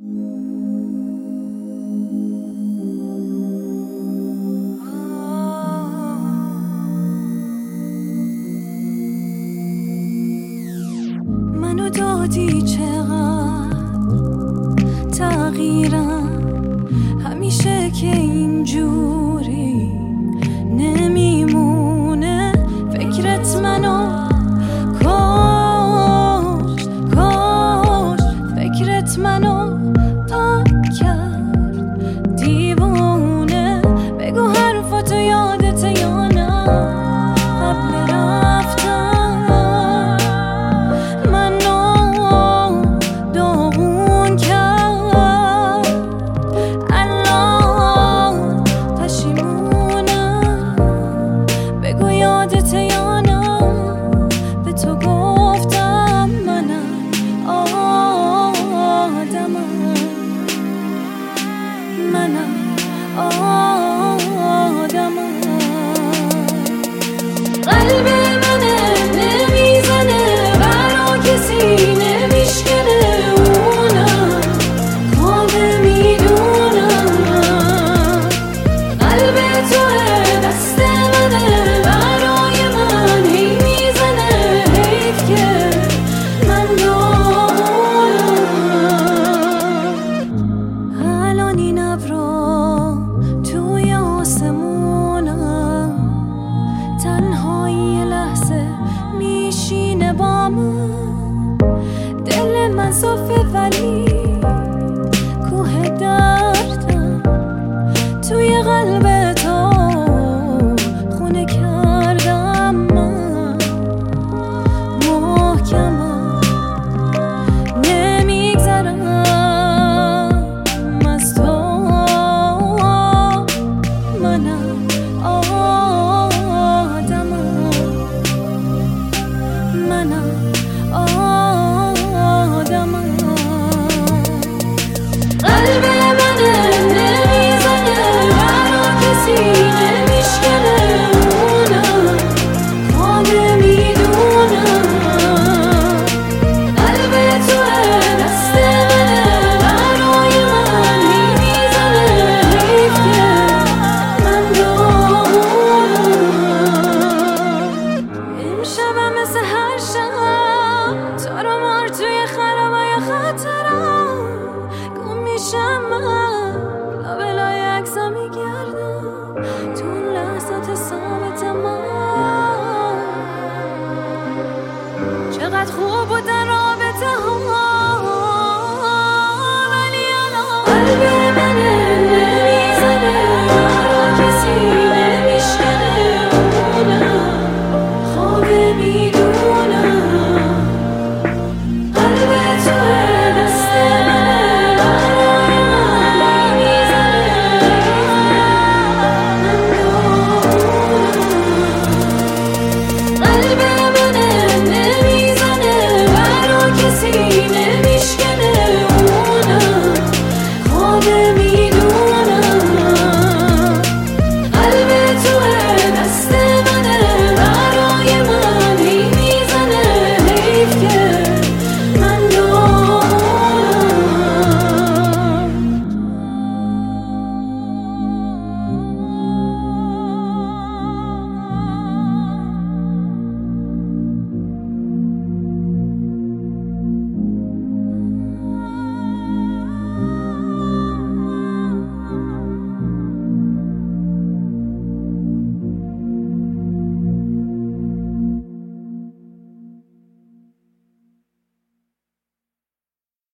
منو دادی چقدر تغییرم؟ همیشه که اینجوری sofrer vanille. چقدر خوب بودن رابطه ها.